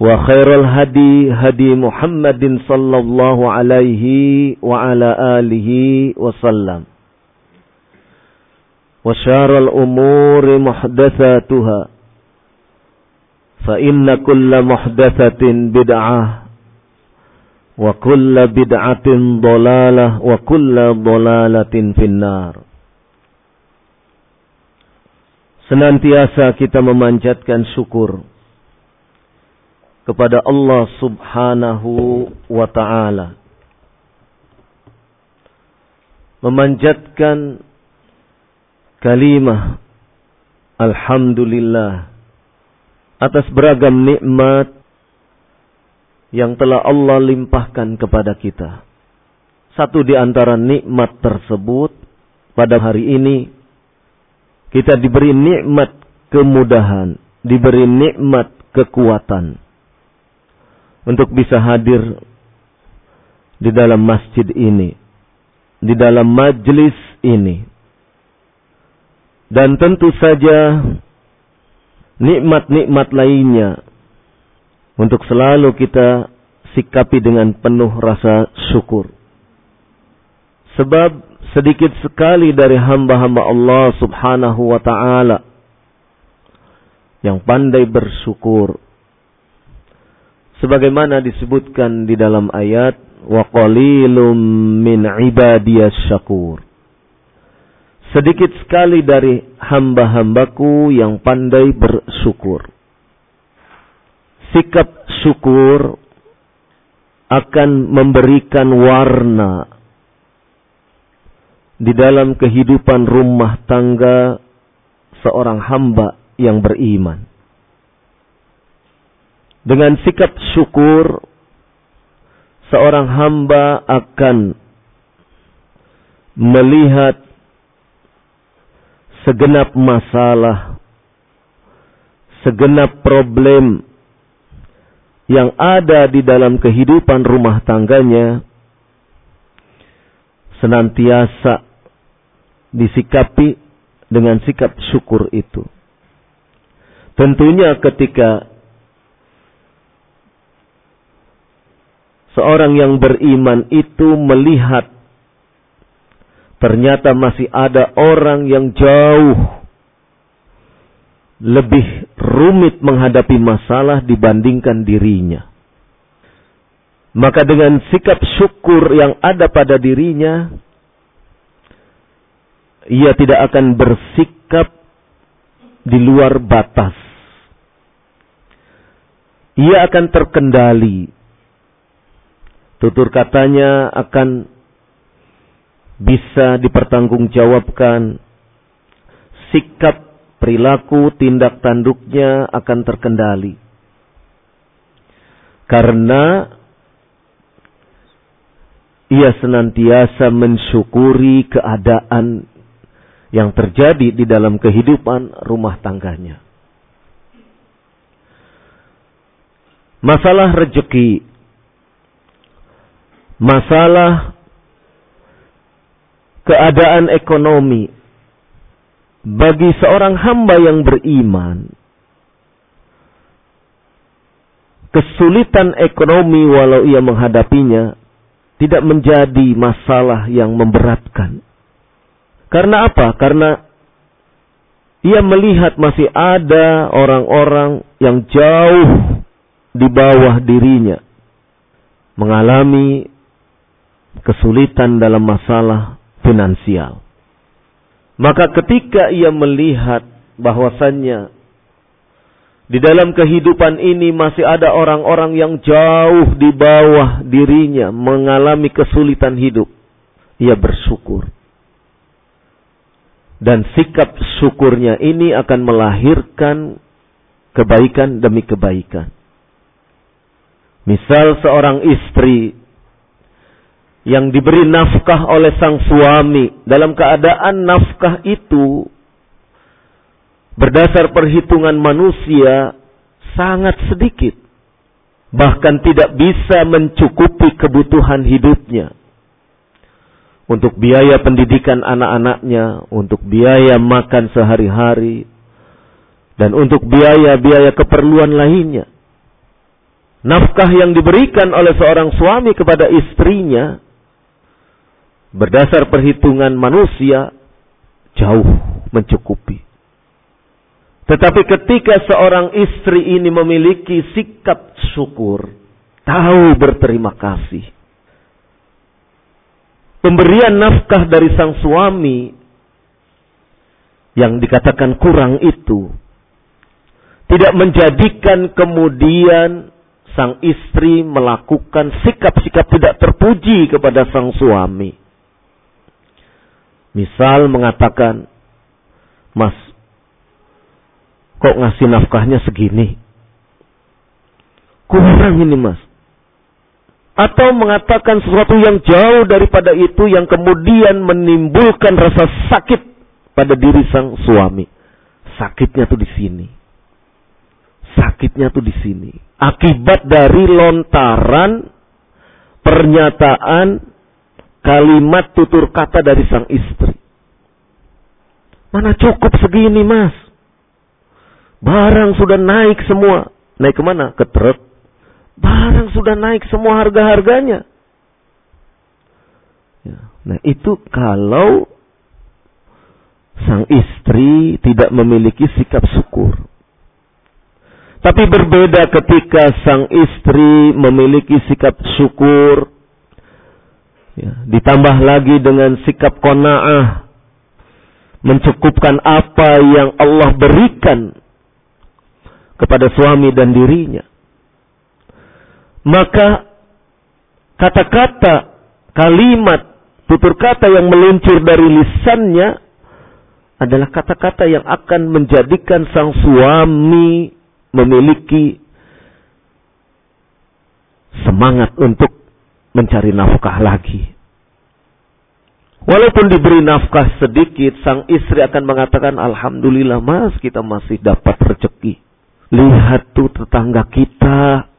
وخير الهدي هدي محمد صلى الله عليه وعلى آله وسلم وشار الأمور محدثاتها فإن كل محدثة بدعة وكل بدعة ضلالة وكل ضلالة في النار Senantiasa kita memanjatkan syukur kepada Allah Subhanahu wa taala. Memanjatkan kalimah alhamdulillah atas beragam nikmat yang telah Allah limpahkan kepada kita. Satu di antara nikmat tersebut pada hari ini kita diberi nikmat kemudahan, diberi nikmat kekuatan untuk bisa hadir di dalam masjid ini, di dalam majlis ini. Dan tentu saja nikmat-nikmat lainnya untuk selalu kita sikapi dengan penuh rasa syukur. Sebab sedikit sekali dari hamba-hamba Allah subhanahu wa ta'ala yang pandai bersyukur. Sebagaimana disebutkan di dalam ayat, wa qalilum min ibadiyas syakur. Sedikit sekali dari hamba-hambaku yang pandai bersyukur. Sikap syukur akan memberikan warna di dalam kehidupan rumah tangga seorang hamba yang beriman. Dengan sikap syukur, seorang hamba akan melihat segenap masalah, segenap problem yang ada di dalam kehidupan rumah tangganya senantiasa disikapi dengan sikap syukur itu. Tentunya ketika seorang yang beriman itu melihat ternyata masih ada orang yang jauh lebih rumit menghadapi masalah dibandingkan dirinya. Maka dengan sikap syukur yang ada pada dirinya, ia tidak akan bersikap di luar batas. Ia akan terkendali. Tutur katanya akan bisa dipertanggungjawabkan, sikap, perilaku, tindak tanduknya akan terkendali. Karena ia senantiasa mensyukuri keadaan yang terjadi di dalam kehidupan rumah tangganya. Masalah rejeki, masalah keadaan ekonomi bagi seorang hamba yang beriman, kesulitan ekonomi walau ia menghadapinya tidak menjadi masalah yang memberatkan. Karena apa? Karena ia melihat masih ada orang-orang yang jauh di bawah dirinya mengalami kesulitan dalam masalah finansial. Maka ketika ia melihat bahwasannya di dalam kehidupan ini masih ada orang-orang yang jauh di bawah dirinya mengalami kesulitan hidup, ia bersyukur. Dan sikap syukurnya ini akan melahirkan kebaikan demi kebaikan. Misal seorang istri yang diberi nafkah oleh sang suami. Dalam keadaan nafkah itu berdasar perhitungan manusia sangat sedikit. Bahkan tidak bisa mencukupi kebutuhan hidupnya. Untuk biaya pendidikan anak-anaknya, untuk biaya makan sehari-hari, dan untuk biaya-biaya keperluan lainnya. Nafkah yang diberikan oleh seorang suami kepada istrinya berdasar perhitungan manusia jauh mencukupi. Tetapi ketika seorang istri ini memiliki sikap syukur, tahu berterima kasih. Pemberian nafkah dari sang suami yang dikatakan kurang itu tidak menjadikan kemudian sang istri melakukan sikap-sikap tidak terpuji kepada sang suami. Misal mengatakan, Mas, kok ngasih nafkahnya segini? Kurang ini mas. Atau mengatakan sesuatu yang jauh daripada itu yang kemudian menimbulkan rasa sakit pada diri sang suami. Sakitnya tuh di sini. Sakitnya tuh di sini. Akibat dari lontaran pernyataan kalimat tutur kata dari sang istri. Mana cukup segini mas? Barang sudah naik semua. Naik ke mana? Ke truk. Barang sudah naik semua harga-harganya. Ya. Nah itu kalau sang istri tidak memiliki sikap syukur. Tapi berbeda ketika sang istri memiliki sikap syukur Ya, ditambah lagi dengan sikap kona'ah. Mencukupkan apa yang Allah berikan kepada suami dan dirinya. Maka kata-kata, kalimat, tutur kata yang meluncur dari lisannya adalah kata-kata yang akan menjadikan sang suami memiliki semangat untuk mencari nafkah lagi. Walaupun diberi nafkah sedikit, sang istri akan mengatakan, Alhamdulillah mas, kita masih dapat rezeki. Lihat tuh tetangga kita.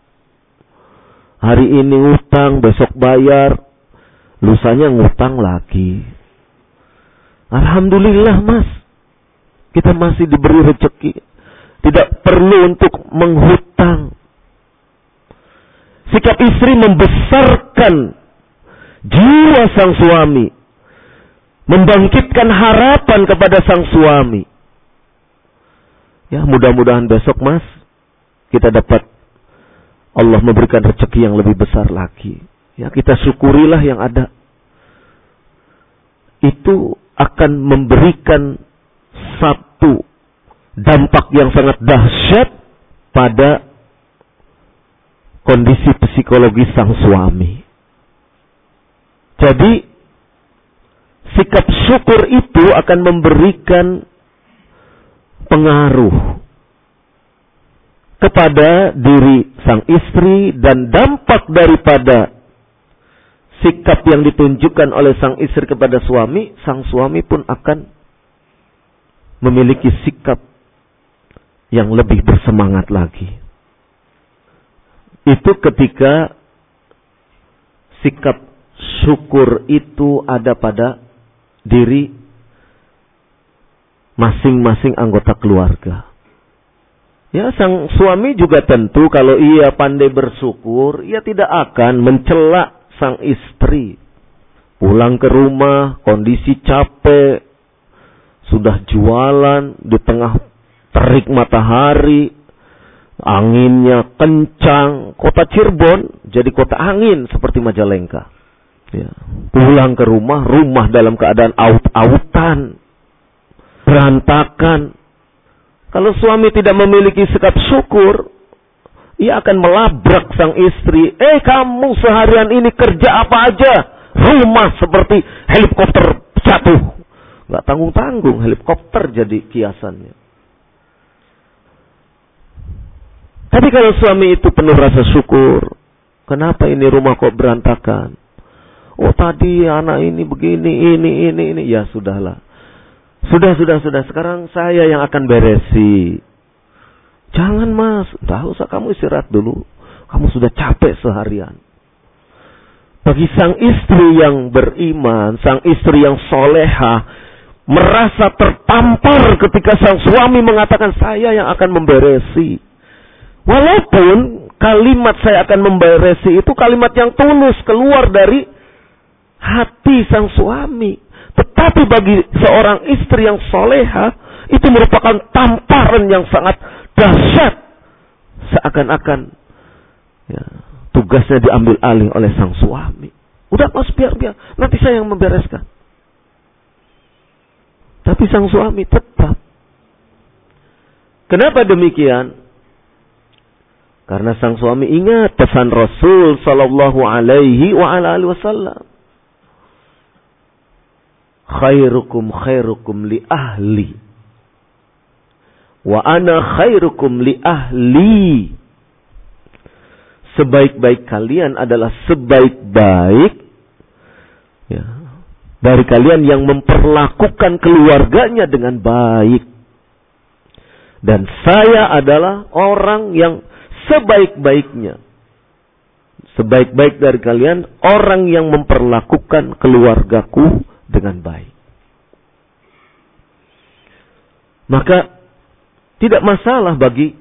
Hari ini utang, besok bayar. Lusanya ngutang lagi. Alhamdulillah mas. Kita masih diberi rezeki. Tidak perlu untuk menghutang. Sikap istri membesarkan jiwa sang suami. Membangkitkan harapan kepada sang suami. Ya, mudah-mudahan besok mas, kita dapat Allah memberikan rezeki yang lebih besar lagi. Ya, kita syukurilah yang ada. Itu akan memberikan satu dampak yang sangat dahsyat pada kondisi psikologis sang suami. Jadi, sikap syukur itu akan memberikan pengaruh kepada diri sang istri dan dampak daripada sikap yang ditunjukkan oleh sang istri kepada suami, sang suami pun akan memiliki sikap yang lebih bersemangat lagi. Itu ketika sikap syukur itu ada pada diri masing-masing anggota keluarga. Ya, sang suami juga tentu kalau ia pandai bersyukur, ia tidak akan mencela sang istri. Pulang ke rumah, kondisi capek, sudah jualan di tengah terik matahari, anginnya kencang, kota Cirebon jadi kota angin seperti Majalengka. Ya. Pulang ke rumah, rumah dalam keadaan aut-autan, berantakan, kalau suami tidak memiliki sikap syukur, ia akan melabrak sang istri. Eh kamu seharian ini kerja apa aja? Rumah seperti helikopter jatuh. Gak tanggung-tanggung helikopter jadi kiasannya. Tapi kalau suami itu penuh rasa syukur. Kenapa ini rumah kok berantakan? Oh tadi anak ini begini, ini, ini, ini. Ya sudahlah. Sudah, sudah, sudah. Sekarang saya yang akan beresi. Jangan mas, tak usah kamu istirahat dulu. Kamu sudah capek seharian. Bagi sang istri yang beriman, sang istri yang soleha, merasa tertampar ketika sang suami mengatakan saya yang akan memberesi. Walaupun kalimat saya akan memberesi itu kalimat yang tulus keluar dari hati sang suami. Tetapi bagi seorang istri yang soleha, itu merupakan tamparan yang sangat dahsyat. Seakan-akan ya, tugasnya diambil alih oleh sang suami. Udah mas biar biar, nanti saya yang membereskan. Tapi sang suami tetap. Kenapa demikian? Karena sang suami ingat pesan Rasul Sallallahu Alaihi Wasallam. Khairukum khairukum li ahli. Wa ana khairukum li ahli. Sebaik-baik kalian adalah sebaik-baik ya, dari kalian yang memperlakukan keluarganya dengan baik. Dan saya adalah orang yang sebaik-baiknya sebaik-baik dari kalian orang yang memperlakukan keluargaku dengan baik. Maka tidak masalah bagi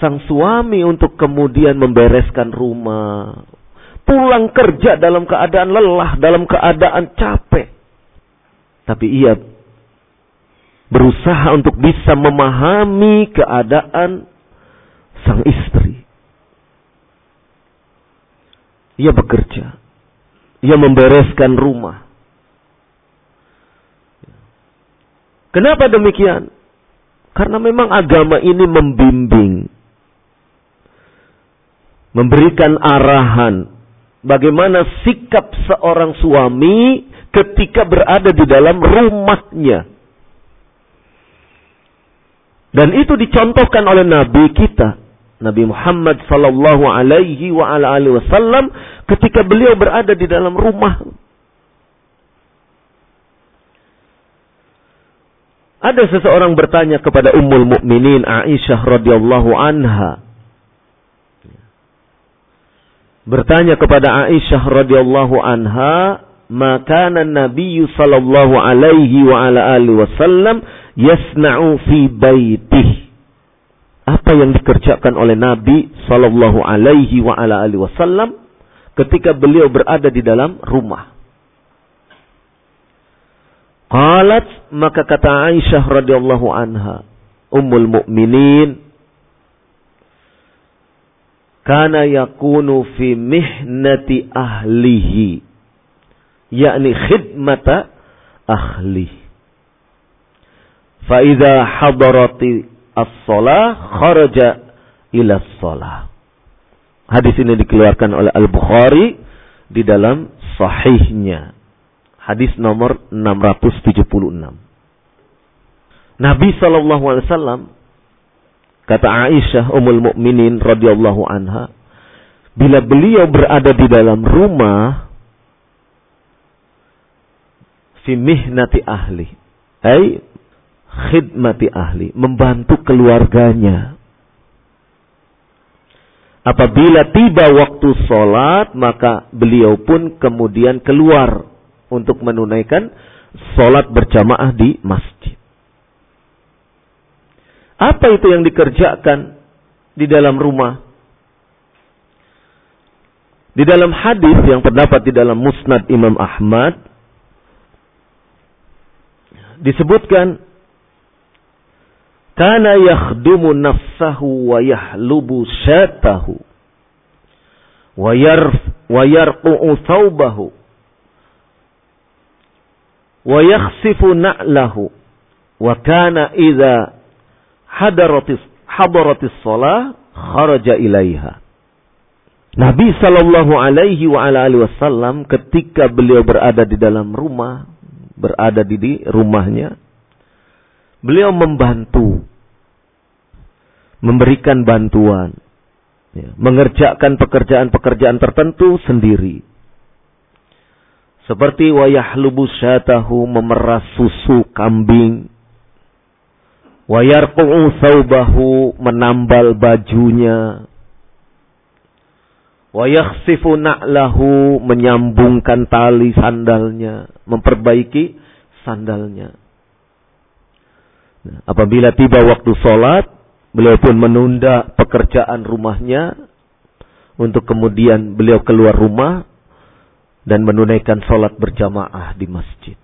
sang suami untuk kemudian membereskan rumah, pulang kerja dalam keadaan lelah, dalam keadaan capek. Tapi ia berusaha untuk bisa memahami keadaan sang istri. Ia bekerja. Ia membereskan rumah. Kenapa demikian? Karena memang agama ini membimbing. Memberikan arahan. Bagaimana sikap seorang suami ketika berada di dalam rumahnya. Dan itu dicontohkan oleh Nabi kita. Nabi Muhammad sallallahu alaihi wa ala alihi wasallam ketika beliau berada di dalam rumah. Ada seseorang bertanya kepada Ummul Mukminin Aisyah radhiyallahu anha. Bertanya kepada Aisyah radhiyallahu anha, "Maka Nabi sallallahu alaihi wa ala alihi wasallam yasna'u fi baitihi?" Apa yang dikerjakan oleh Nabi Shallallahu Alaihi wa ala alihi Wasallam ketika beliau berada di dalam rumah. Qalat maka kata Aisyah radhiyallahu anha, ummul mukminin, kana yakunu fi mihnati ahlihi, yakni khidmata ahli. Fa idza hadarati as-salah kharaja ila salah. Hadis ini dikeluarkan oleh Al-Bukhari di dalam sahihnya. Hadis nomor 676. Nabi Wasallam kata Aisyah Ummul Mukminin radhiyallahu anha, bila beliau berada di dalam rumah, fi mihnati ahli, ay khidmati ahli, membantu keluarganya. Apabila tiba waktu sholat, maka beliau pun kemudian keluar untuk menunaikan sholat berjamaah di masjid. Apa itu yang dikerjakan di dalam rumah? Di dalam hadis yang terdapat di dalam Musnad Imam Ahmad disebutkan kana yakhdumu nafsahu wa yahlubu syatahu. Wa yarf wa yarqu'u thawbahu. Wa yakhsifu na'lahu. Wa kana idza hadaratis hadaratis shalah kharaja ilaiha. Nabi sallallahu alaihi wa ala alihi wasallam ketika beliau berada di dalam rumah berada di rumahnya beliau membantu memberikan bantuan ya, mengerjakan pekerjaan-pekerjaan tertentu sendiri seperti wayahlubu syatahu memeras susu kambing. Wayarqu'u saubahu menambal bajunya. Wayakhsifu na'lahu menyambungkan tali sandalnya, memperbaiki sandalnya. Nah, apabila tiba waktu sholat, beliau pun menunda pekerjaan rumahnya untuk kemudian beliau keluar rumah dan menunaikan sholat berjamaah di masjid.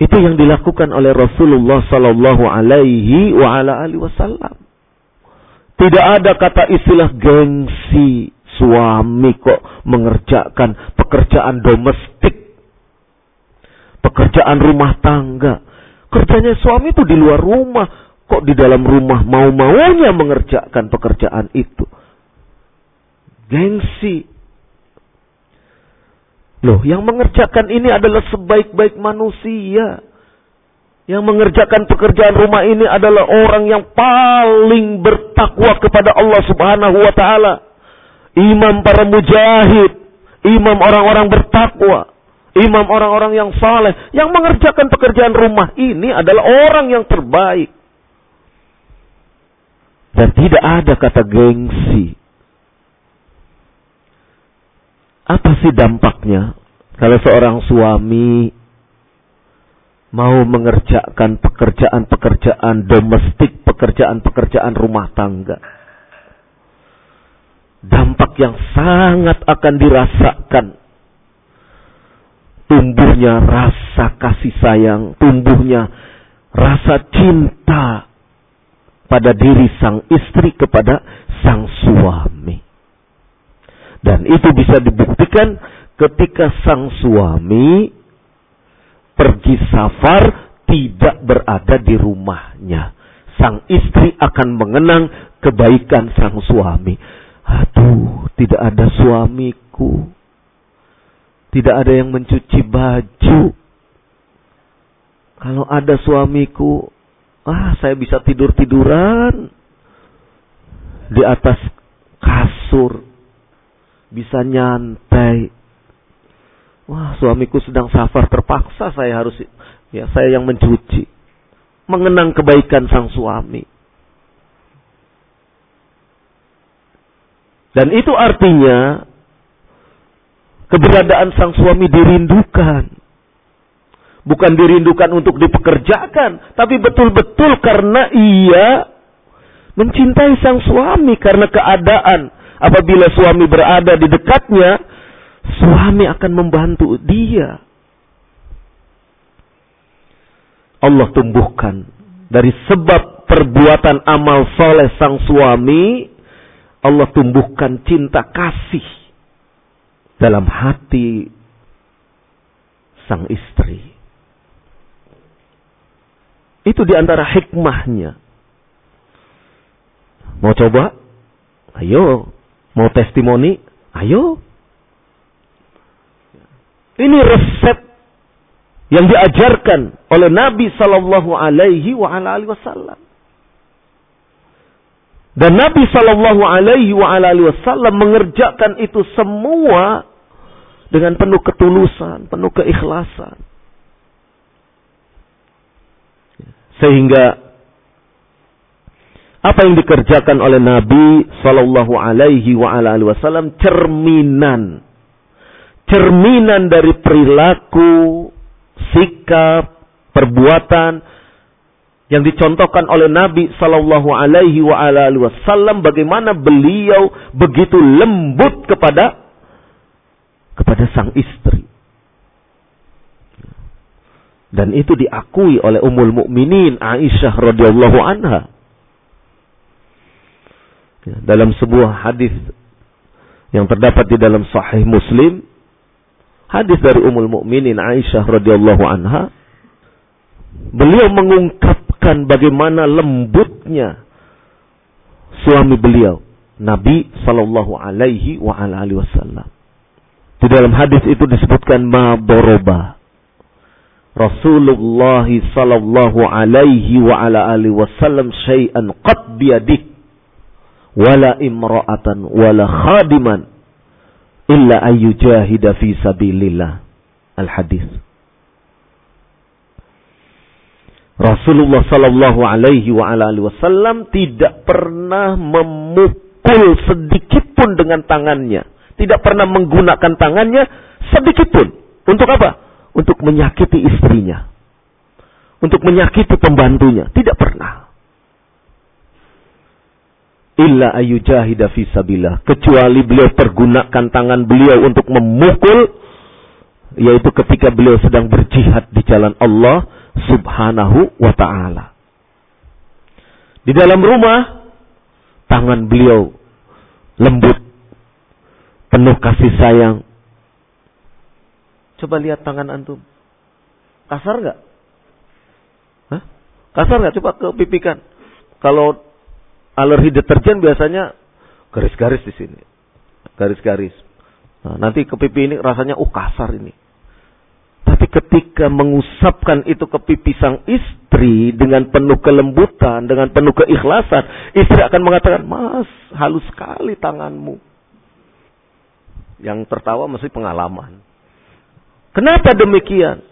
Itu yang dilakukan oleh Rasulullah Sallallahu Alaihi Wasallam. Tidak ada kata istilah gengsi suami kok mengerjakan pekerjaan domestik, pekerjaan rumah tangga. Kerjanya suami itu di luar rumah, kok di dalam rumah mau-maunya mengerjakan pekerjaan itu gengsi. Loh, yang mengerjakan ini adalah sebaik-baik manusia. Yang mengerjakan pekerjaan rumah ini adalah orang yang paling bertakwa kepada Allah Subhanahu wa taala. Imam para mujahid, imam orang-orang bertakwa, imam orang-orang yang saleh yang mengerjakan pekerjaan rumah ini adalah orang yang terbaik. Dan tidak ada kata gengsi Apa sih dampaknya kalau seorang suami mau mengerjakan pekerjaan-pekerjaan domestik, pekerjaan-pekerjaan rumah tangga? Dampak yang sangat akan dirasakan. Tumbuhnya rasa kasih sayang, tumbuhnya rasa cinta pada diri sang istri kepada sang suami. Dan itu bisa dibuktikan ketika sang suami pergi safar tidak berada di rumahnya. Sang istri akan mengenang kebaikan sang suami. Aduh, tidak ada suamiku. Tidak ada yang mencuci baju. Kalau ada suamiku, ah saya bisa tidur-tiduran di atas kasur bisa nyantai. Wah, suamiku sedang safar terpaksa saya harus ya saya yang mencuci. Mengenang kebaikan sang suami. Dan itu artinya keberadaan sang suami dirindukan. Bukan dirindukan untuk dipekerjakan, tapi betul-betul karena ia mencintai sang suami karena keadaan Apabila suami berada di dekatnya, suami akan membantu dia. Allah tumbuhkan dari sebab perbuatan amal soleh sang suami, Allah tumbuhkan cinta kasih dalam hati sang istri. Itu di antara hikmahnya. Mau coba? Ayo, Mau testimoni? Ayo. Ini resep yang diajarkan oleh Nabi Sallallahu Alaihi Wasallam. Dan Nabi Sallallahu Alaihi Wasallam mengerjakan itu semua dengan penuh ketulusan, penuh keikhlasan. Sehingga apa yang dikerjakan oleh Nabi Sallallahu Alaihi Wasallam cerminan, cerminan dari perilaku, sikap, perbuatan yang dicontohkan oleh Nabi Sallallahu Alaihi Wasallam bagaimana beliau begitu lembut kepada kepada sang istri. Dan itu diakui oleh Ummul Mukminin Aisyah radhiyallahu anha. Ya, dalam sebuah hadis yang terdapat di dalam Sahih Muslim, hadis dari Ummul Mukminin Aisyah radhiyallahu anha, beliau mengungkapkan bagaimana lembutnya suami beliau, Nabi sallallahu alaihi wa alihi wasallam. Di dalam hadis itu disebutkan ma boroba. Rasulullah sallallahu alaihi wa ala alihi wasallam syai'an qad biyadih wala imra'atan wala khadiman illa ayyujahida fi sabilillah. Al-hadis. Rasulullah sallallahu alaihi wa alihi wasallam tidak pernah memukul sedikit pun dengan tangannya, tidak pernah menggunakan tangannya sedikit pun. Untuk apa? Untuk menyakiti istrinya. Untuk menyakiti pembantunya, tidak pernah illa ayujahida fi sabillah kecuali beliau pergunakan tangan beliau untuk memukul yaitu ketika beliau sedang berjihad di jalan Allah Subhanahu wa taala. Di dalam rumah tangan beliau lembut penuh kasih sayang. Coba lihat tangan antum. Kasar nggak? Kasar nggak? Coba kepipikan. Kalau alergi deterjen biasanya garis-garis di sini. Garis-garis. Nah, nanti ke pipi ini rasanya uh kasar ini. Tapi ketika mengusapkan itu ke pipi sang istri dengan penuh kelembutan, dengan penuh keikhlasan, istri akan mengatakan, "Mas, halus sekali tanganmu." Yang tertawa mesti pengalaman. Kenapa demikian?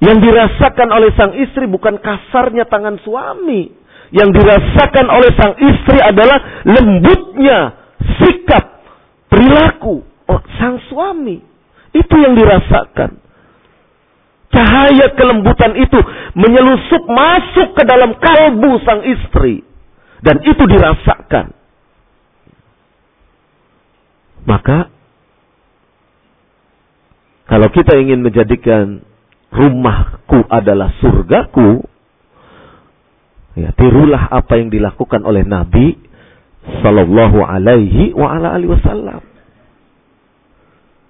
Yang dirasakan oleh sang istri bukan kasarnya tangan suami, yang dirasakan oleh sang istri adalah lembutnya sikap perilaku oh, sang suami. Itu yang dirasakan. Cahaya kelembutan itu menyelusup masuk ke dalam kalbu sang istri. Dan itu dirasakan. Maka, kalau kita ingin menjadikan rumahku adalah surgaku, Ya, tirulah apa yang dilakukan oleh Nabi Sallallahu Alaihi wa Wasallam.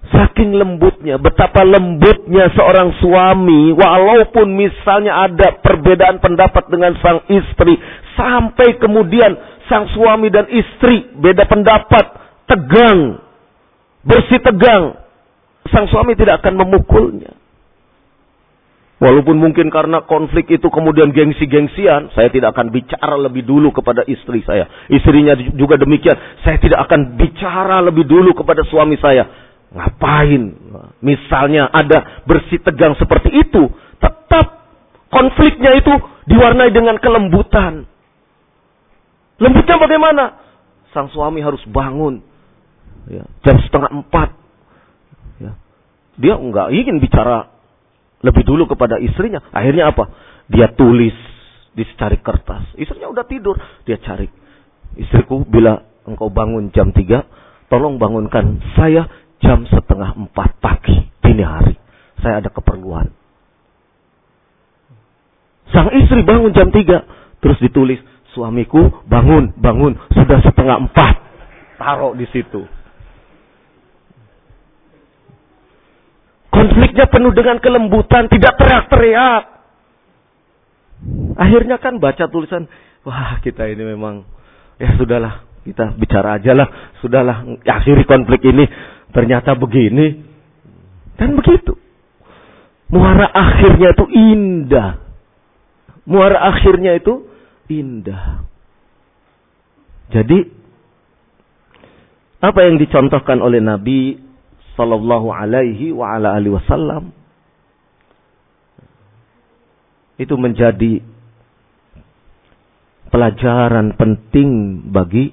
Saking lembutnya, betapa lembutnya seorang suami, walaupun misalnya ada perbedaan pendapat dengan sang istri, sampai kemudian sang suami dan istri beda pendapat, tegang, bersih tegang, sang suami tidak akan memukulnya. Walaupun mungkin karena konflik itu kemudian gengsi-gengsian, saya tidak akan bicara lebih dulu kepada istri saya. Istrinya juga demikian, saya tidak akan bicara lebih dulu kepada suami saya. Ngapain? Misalnya ada bersih tegang seperti itu, tetap konfliknya itu diwarnai dengan kelembutan. Lembutnya bagaimana? Sang suami harus bangun ya, jam setengah empat. Ya. Dia enggak ingin bicara lebih dulu kepada istrinya. Akhirnya apa? Dia tulis di secari kertas. Istrinya udah tidur, dia cari. Istriku bila engkau bangun jam 3, tolong bangunkan saya jam setengah 4 pagi dini hari. Saya ada keperluan. Sang istri bangun jam 3, terus ditulis, suamiku bangun, bangun, sudah setengah 4. Taruh di situ. Konfliknya penuh dengan kelembutan, tidak teriak-teriak. Akhirnya kan baca tulisan, wah kita ini memang, ya sudahlah, kita bicara aja lah, sudahlah, akhiri konflik ini. Ternyata begini, Dan begitu. Muara akhirnya itu indah. Muara akhirnya itu indah. Jadi apa yang dicontohkan oleh Nabi sallallahu alaihi wa ala alihi wasallam itu menjadi pelajaran penting bagi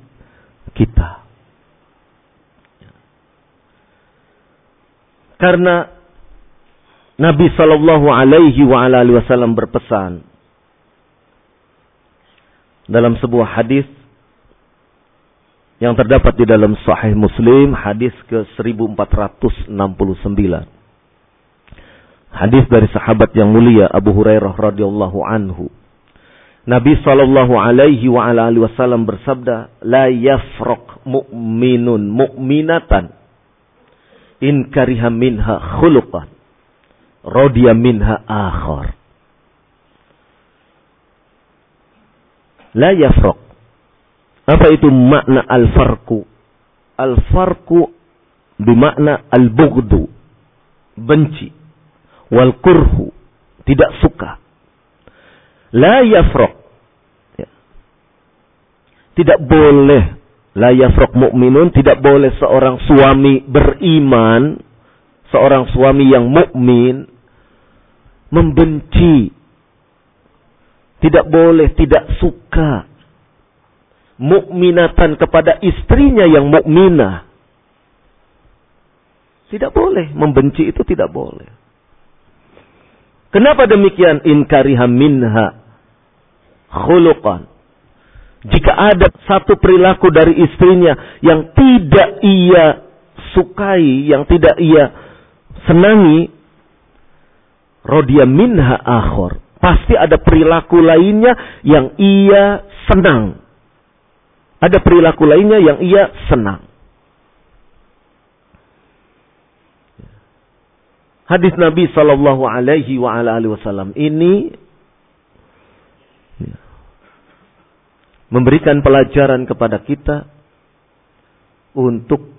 kita. Karena Nabi Shallallahu Alaihi Wasallam berpesan dalam sebuah hadis yang terdapat di dalam Sahih Muslim hadis ke 1469. Hadis dari sahabat yang mulia Abu Hurairah radhiyallahu anhu. Nabi sallallahu alaihi wa ala alihi wasallam bersabda, "La yafraq mu'minun mu'minatan in kariha minha khuluqan radiya minha akhar." La yafraq. Apa itu makna al-farqu? Al-farqu bermakna al-bughdu, benci. Wal kurhu tidak suka. La yafraq. Ya. tidak boleh la yafraq mukminun tidak boleh seorang suami beriman seorang suami yang mukmin membenci. Tidak boleh tidak suka mukminatan kepada istrinya yang mukminah tidak boleh membenci itu tidak boleh Kenapa demikian? In kariha minha khuluqan. Jika ada satu perilaku dari istrinya yang tidak ia sukai, yang tidak ia senangi, rodia minha akhor. Pasti ada perilaku lainnya yang ia senang. Ada perilaku lainnya yang ia senang. hadis Nabi Shallallahu Alaihi Wasallam ini memberikan pelajaran kepada kita untuk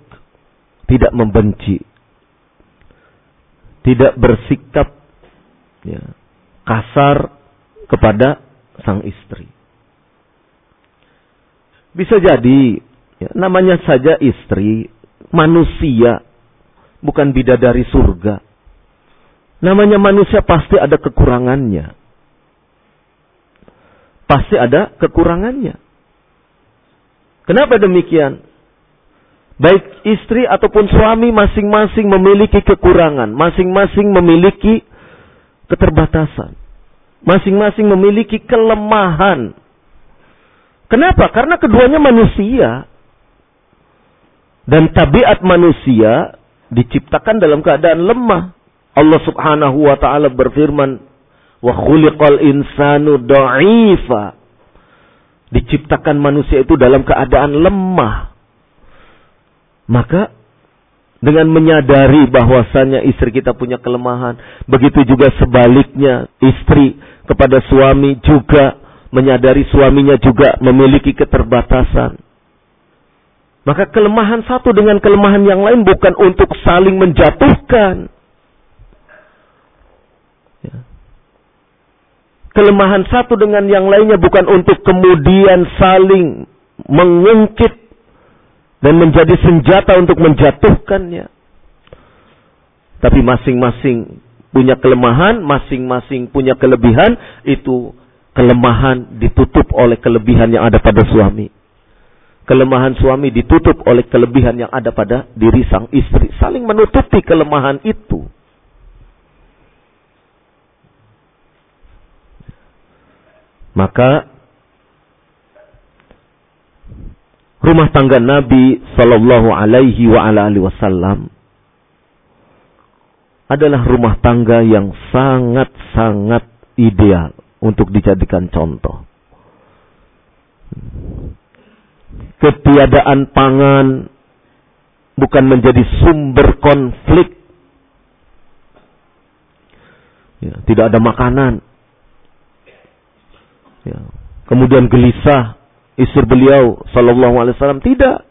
tidak membenci, tidak bersikap ya, kasar kepada sang istri. Bisa jadi ya, namanya saja istri, manusia, bukan bidadari surga. Namanya manusia pasti ada kekurangannya. Pasti ada kekurangannya. Kenapa demikian? Baik istri ataupun suami masing-masing memiliki kekurangan, masing-masing memiliki keterbatasan, masing-masing memiliki kelemahan. Kenapa? Karena keduanya manusia. Dan tabiat manusia diciptakan dalam keadaan lemah. Allah Subhanahu wa taala berfirman, "Wa khuliqal insanu dha'ifa." Diciptakan manusia itu dalam keadaan lemah. Maka dengan menyadari bahwasanya istri kita punya kelemahan, begitu juga sebaliknya istri kepada suami juga menyadari suaminya juga memiliki keterbatasan. Maka kelemahan satu dengan kelemahan yang lain bukan untuk saling menjatuhkan, kelemahan satu dengan yang lainnya bukan untuk kemudian saling mengungkit dan menjadi senjata untuk menjatuhkannya. Tapi masing-masing punya kelemahan, masing-masing punya kelebihan, itu kelemahan ditutup oleh kelebihan yang ada pada suami. Kelemahan suami ditutup oleh kelebihan yang ada pada diri sang istri. Saling menutupi kelemahan itu. Maka rumah tangga Nabi Sallallahu Alaihi Wasallam adalah rumah tangga yang sangat-sangat ideal untuk dijadikan contoh. Ketiadaan pangan bukan menjadi sumber konflik. Ya, tidak ada makanan, Ya. Kemudian gelisah istri beliau sallallahu alaihi wasallam tidak.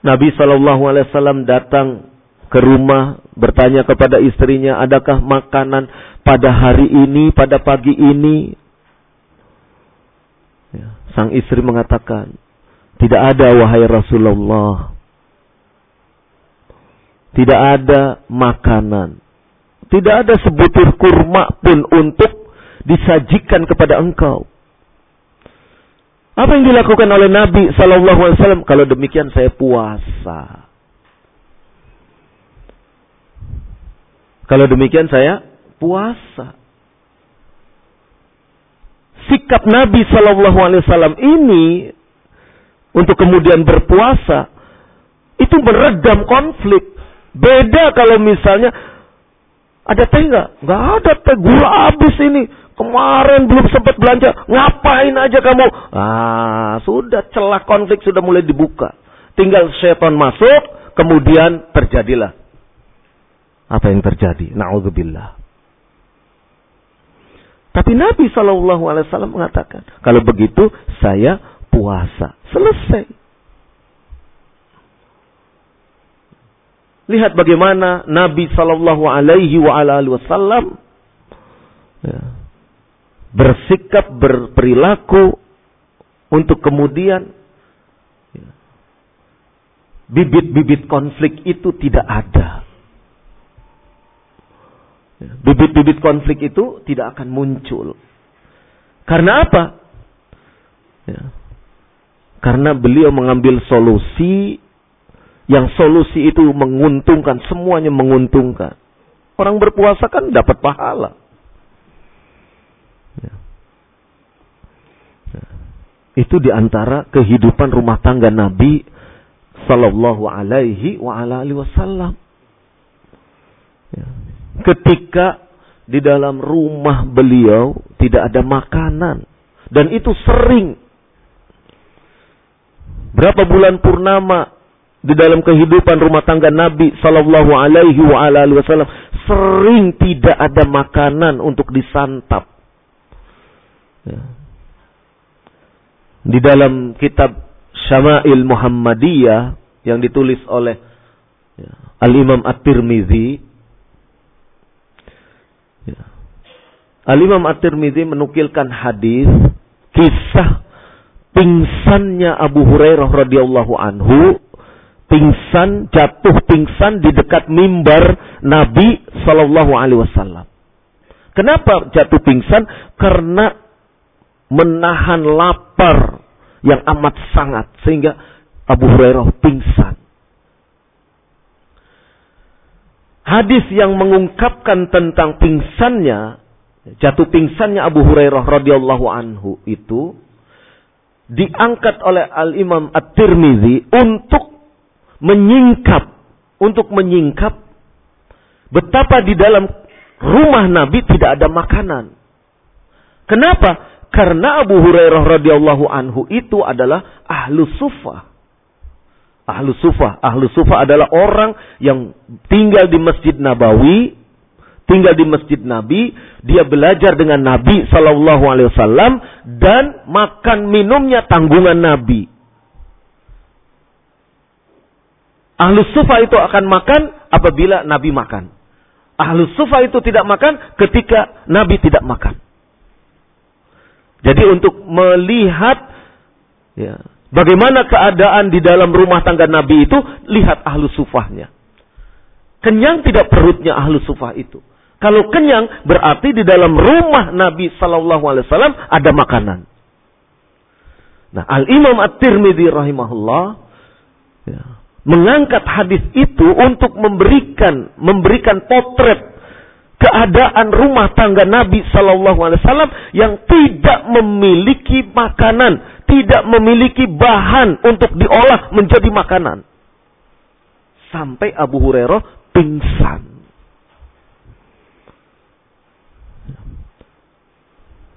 Nabi sallallahu alaihi wasallam datang ke rumah bertanya kepada istrinya, adakah makanan pada hari ini, pada pagi ini? Ya, sang istri mengatakan, tidak ada wahai Rasulullah. Tidak ada makanan. Tidak ada sebutir kurma pun untuk disajikan kepada engkau. Apa yang dilakukan oleh Nabi Wasallam? Kalau demikian saya puasa. Kalau demikian saya puasa. Sikap Nabi Sallallahu Alaihi Wasallam ini untuk kemudian berpuasa itu meredam konflik. Beda kalau misalnya ada teh nggak? Nggak ada teh gula habis ini. Kemarin belum sempat belanja, ngapain aja kamu? Ah, sudah celah konflik sudah mulai dibuka. Tinggal setan masuk, kemudian terjadilah apa yang terjadi. Nauzubillah. Tapi Nabi Shallallahu Alaihi Wasallam mengatakan, kalau begitu saya puasa. Selesai. Lihat bagaimana Nabi Shallallahu Alaihi Wasallam ya, bersikap, berperilaku untuk kemudian ya, bibit-bibit konflik itu tidak ada. Bibit-bibit konflik itu tidak akan muncul. Karena apa? Ya. Karena beliau mengambil solusi yang solusi itu menguntungkan, semuanya menguntungkan. Orang berpuasa kan dapat pahala. Ya. Ya. Itu di antara kehidupan rumah tangga Nabi Sallallahu Alaihi Wasallam. Ya. Ketika di dalam rumah beliau tidak ada makanan dan itu sering. Berapa bulan purnama di dalam kehidupan rumah tangga Nabi Sallallahu Alaihi Wasallam sering tidak ada makanan untuk disantap. Ya. Di dalam kitab Syama'il Muhammadiyah yang ditulis oleh ya, Al-Imam At-Tirmidzi ya, Al-Imam At-Tirmidzi menukilkan hadis kisah pingsannya Abu Hurairah radhiyallahu anhu pingsan jatuh pingsan di dekat mimbar Nabi Shallallahu alaihi wasallam. Kenapa jatuh pingsan? Karena menahan lapar yang amat sangat sehingga Abu Hurairah pingsan. Hadis yang mengungkapkan tentang pingsannya, jatuh pingsannya Abu Hurairah radhiyallahu anhu itu diangkat oleh Al Imam At-Tirmizi untuk menyingkap, untuk menyingkap betapa di dalam rumah Nabi tidak ada makanan. Kenapa? Karena Abu Hurairah radhiyallahu anhu itu adalah ahlu sufah. Ahlu sufah. Ahlu sufah adalah orang yang tinggal di Masjid Nabawi, tinggal di Masjid Nabi, dia belajar dengan Nabi Sallallahu Alaihi Wasallam dan makan minumnya tanggungan Nabi. Ahlu sufah itu akan makan apabila Nabi makan. Ahlu sufah itu tidak makan ketika Nabi tidak makan. Jadi untuk melihat ya, bagaimana keadaan di dalam rumah tangga Nabi itu, lihat ahlu sufahnya. Kenyang tidak perutnya ahlu sufah itu. Kalau kenyang berarti di dalam rumah Nabi Sallallahu Alaihi Wasallam ada makanan. Nah, Al Imam At-Tirmidzi rahimahullah ya, mengangkat hadis itu untuk memberikan memberikan potret keadaan rumah tangga Nabi Shallallahu Alaihi Wasallam yang tidak memiliki makanan, tidak memiliki bahan untuk diolah menjadi makanan. Sampai Abu Hurairah pingsan.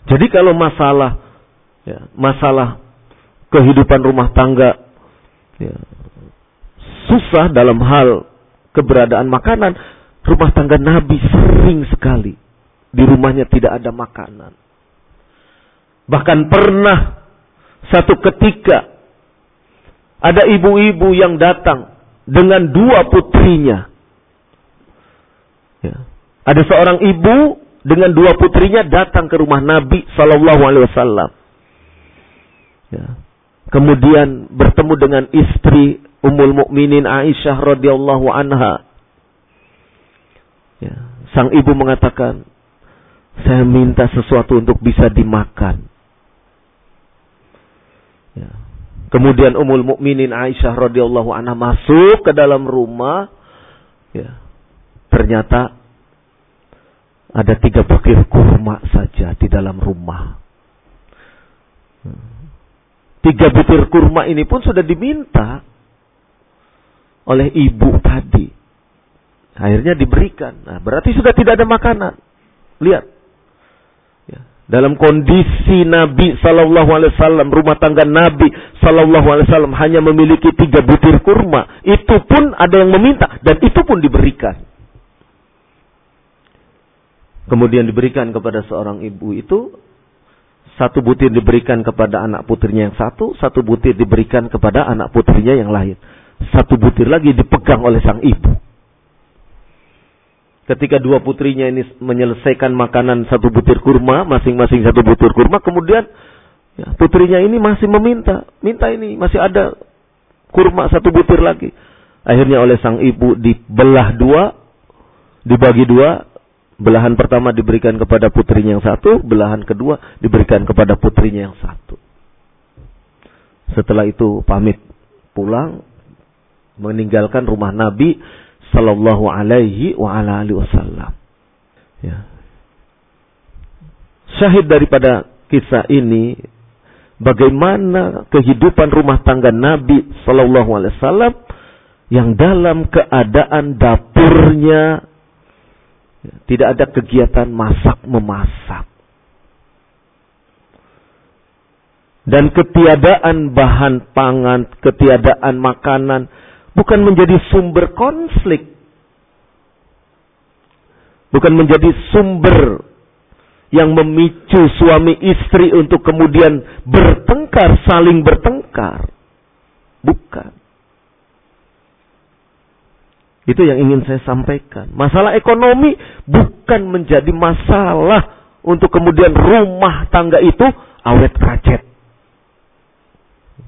Jadi kalau masalah ya, masalah kehidupan rumah tangga ya, susah dalam hal keberadaan makanan, Rumah tangga Nabi sering sekali di rumahnya tidak ada makanan. Bahkan pernah satu ketika ada ibu-ibu yang datang dengan dua putrinya. Ya. Ada seorang ibu dengan dua putrinya datang ke rumah Nabi Shallallahu Alaihi Wasallam. Ya. Kemudian bertemu dengan istri Ummul Mukminin Aisyah radhiyallahu anha. Ya. Sang ibu mengatakan, saya minta sesuatu untuk bisa dimakan. Ya. Kemudian Ummul Mukminin Aisyah radhiyallahu anha masuk ke dalam rumah. Ya. Ternyata ada tiga butir kurma saja di dalam rumah. Tiga butir kurma ini pun sudah diminta oleh ibu tadi. Akhirnya diberikan. Nah, berarti sudah tidak ada makanan. Lihat. Dalam kondisi Nabi Sallallahu Alaihi Wasallam, rumah tangga Nabi Sallallahu Alaihi Wasallam hanya memiliki tiga butir kurma. Itu pun ada yang meminta dan itu pun diberikan. Kemudian diberikan kepada seorang ibu itu satu butir diberikan kepada anak putrinya yang satu, satu butir diberikan kepada anak putrinya yang lain. Satu butir lagi dipegang oleh sang ibu. Ketika dua putrinya ini menyelesaikan makanan satu butir kurma, masing-masing satu butir kurma, kemudian ya, putrinya ini masih meminta, minta ini masih ada kurma satu butir lagi. Akhirnya oleh sang ibu dibelah dua, dibagi dua, Belahan pertama diberikan kepada putrinya yang satu, belahan kedua diberikan kepada putrinya yang satu. Setelah itu pamit pulang meninggalkan rumah Nabi sallallahu alaihi wa ala alihi wasallam. Ya. Syahid daripada kisah ini bagaimana kehidupan rumah tangga Nabi sallallahu alaihi wasallam yang dalam keadaan dapurnya tidak ada kegiatan masak-memasak. Dan ketiadaan bahan pangan, ketiadaan makanan bukan menjadi sumber konflik. Bukan menjadi sumber yang memicu suami istri untuk kemudian bertengkar, saling bertengkar. Bukan. Itu yang ingin saya sampaikan. Masalah ekonomi bukan menjadi masalah untuk kemudian rumah tangga itu awet kacet.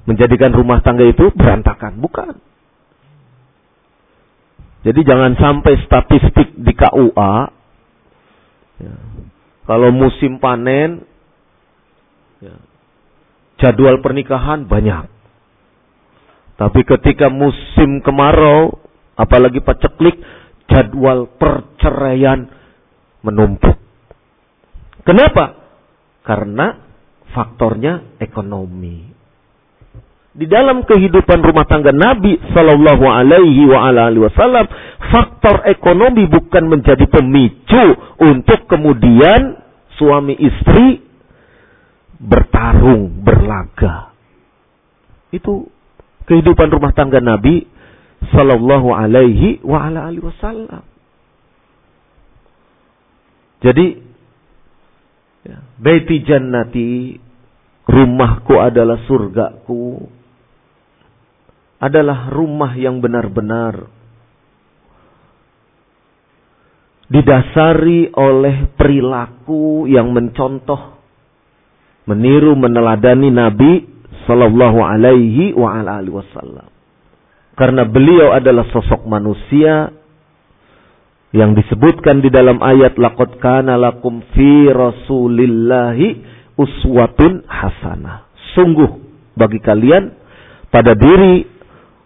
Menjadikan rumah tangga itu berantakan. Bukan. Jadi jangan sampai statistik di KUA. Ya, kalau musim panen, ya, jadwal pernikahan banyak. Tapi ketika musim kemarau, apalagi paceklik, jadwal perceraian menumpuk. Kenapa? Karena faktornya ekonomi. Di dalam kehidupan rumah tangga Nabi Shallallahu Alaihi Wasallam, faktor ekonomi bukan menjadi pemicu untuk kemudian suami istri bertarung, berlaga. Itu kehidupan rumah tangga Nabi sallallahu alaihi wasallam. Jadi ya, baiti jannati rumahku adalah surgaku adalah rumah yang benar-benar didasari oleh perilaku yang mencontoh meniru meneladani Nabi sallallahu alaihi wasallam karena beliau adalah sosok manusia yang disebutkan di dalam ayat laqad kana lakum fi rasulillahi uswatun hasanah. Sungguh bagi kalian pada diri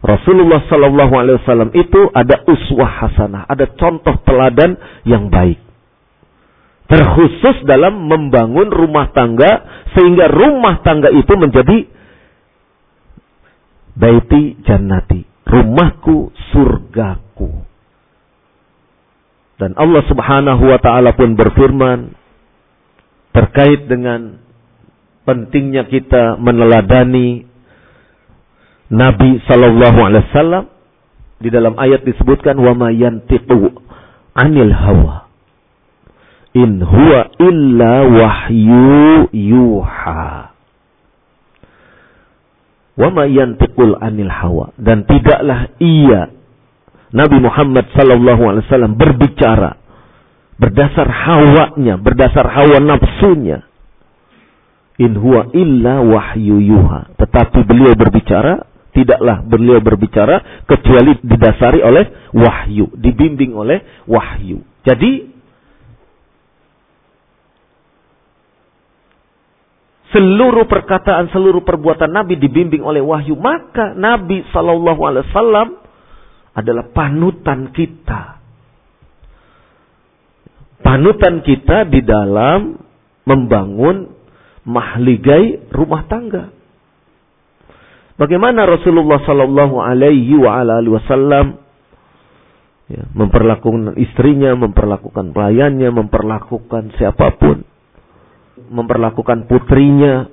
Rasulullah sallallahu alaihi wasallam itu ada uswah hasanah, ada contoh teladan yang baik. Terkhusus dalam membangun rumah tangga sehingga rumah tangga itu menjadi baiti jannati, rumahku surgaku. Dan Allah Subhanahu wa taala pun berfirman terkait dengan pentingnya kita meneladani Nabi sallallahu alaihi wasallam di dalam ayat disebutkan wa ma yantiqu anil hawa in huwa illa wahyu yuha wa ma yantiqul anil hawa dan tidaklah ia Nabi Muhammad sallallahu alaihi wasallam berbicara berdasar hawanya, berdasar hawa nafsunya. In huwa illa wahyu yuha. Tetapi beliau berbicara, tidaklah beliau berbicara kecuali didasari oleh wahyu, dibimbing oleh wahyu. Jadi seluruh perkataan, seluruh perbuatan Nabi dibimbing oleh wahyu, maka Nabi Shallallahu Alaihi Wasallam adalah panutan kita. Panutan kita di dalam membangun mahligai rumah tangga. Bagaimana Rasulullah Sallallahu Alaihi Wasallam ya, memperlakukan istrinya, memperlakukan pelayannya, memperlakukan siapa pun, memperlakukan putrinya,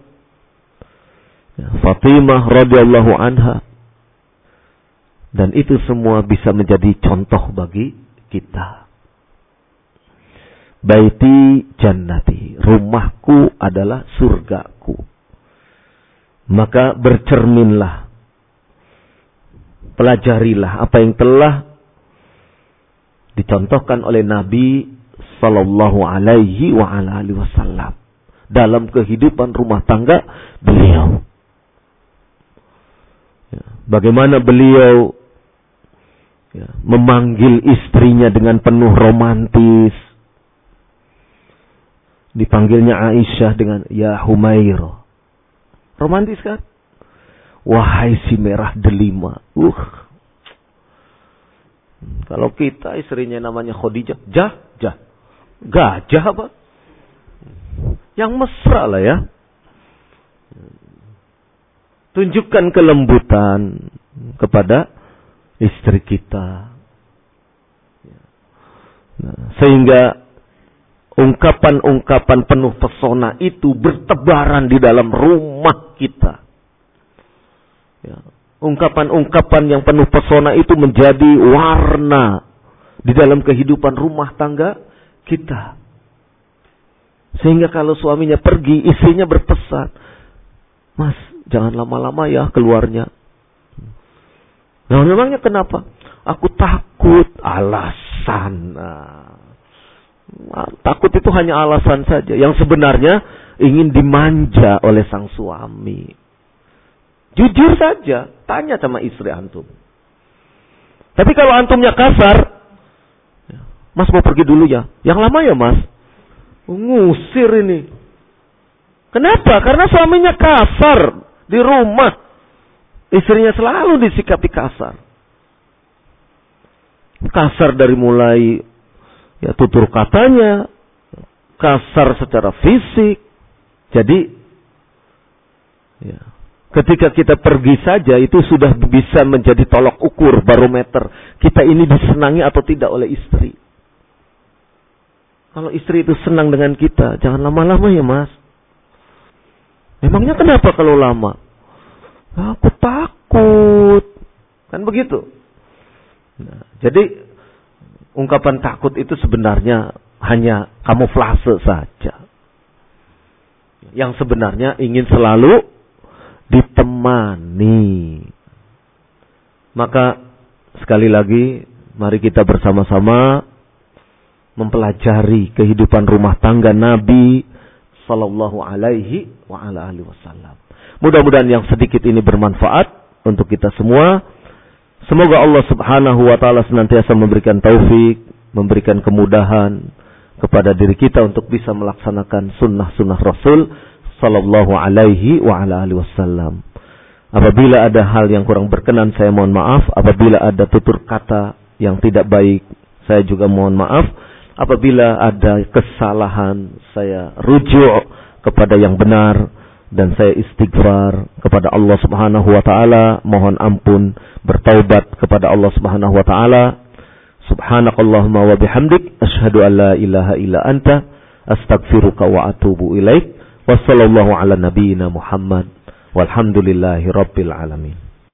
ya, Fatimah radhiyallahu anha, dan itu semua bisa menjadi contoh bagi kita. Baiti jannati. Rumahku adalah surgaku. Maka bercerminlah. Pelajarilah apa yang telah dicontohkan oleh Nabi Sallallahu Alaihi wa alihi Wasallam dalam kehidupan rumah tangga beliau. Ya, bagaimana beliau ya, memanggil istrinya dengan penuh romantis, Dipanggilnya Aisyah dengan Ya Humair. Romantis kan? Wahai si merah delima. Uh. Kalau kita istrinya namanya Khadijah. Jah, jah. Gajah apa? Yang mesra lah ya. Tunjukkan kelembutan kepada istri kita. Nah, sehingga ungkapan-ungkapan penuh pesona itu bertebaran di dalam rumah kita. Ya. Ungkapan-ungkapan yang penuh pesona itu menjadi warna di dalam kehidupan rumah tangga kita. Sehingga kalau suaminya pergi, istrinya berpesan, Mas, jangan lama-lama ya keluarnya. Nah, memangnya kenapa? Aku takut alasan. Nah, Takut itu hanya alasan saja. Yang sebenarnya ingin dimanja oleh sang suami. Jujur saja, tanya sama istri antum. Tapi kalau antumnya kasar, Mas mau pergi dulu ya. Yang lama ya mas. Ngusir ini. Kenapa? Karena suaminya kasar di rumah. Istrinya selalu disikapi kasar. Kasar dari mulai ya tutur katanya kasar secara fisik. Jadi ya, ketika kita pergi saja itu sudah bisa menjadi tolok ukur barometer kita ini disenangi atau tidak oleh istri. Kalau istri itu senang dengan kita, jangan lama-lama ya mas. Memangnya kenapa kalau lama? Aku takut. Kan begitu. Nah, jadi ungkapan takut itu sebenarnya hanya kamuflase saja. Yang sebenarnya ingin selalu ditemani. Maka sekali lagi mari kita bersama-sama mempelajari kehidupan rumah tangga Nabi sallallahu alaihi wasallam. Mudah-mudahan yang sedikit ini bermanfaat untuk kita semua Semoga Allah Subhanahu wa taala senantiasa memberikan taufik, memberikan kemudahan kepada diri kita untuk bisa melaksanakan sunnah-sunnah Rasul sallallahu alaihi wa ala alihi wasallam. Apabila ada hal yang kurang berkenan saya mohon maaf, apabila ada tutur kata yang tidak baik saya juga mohon maaf. Apabila ada kesalahan saya rujuk kepada yang benar dan saya istighfar kepada Allah Subhanahu wa taala, mohon ampun, bertaubat kepada Allah Subhanahu wa taala. Subhanakallahumma wa bihamdik asyhadu an la ilaha illa anta astaghfiruka wa atubu ilaik. Wassallallahu ala nabiyyina Muhammad walhamdulillahi rabbil alamin.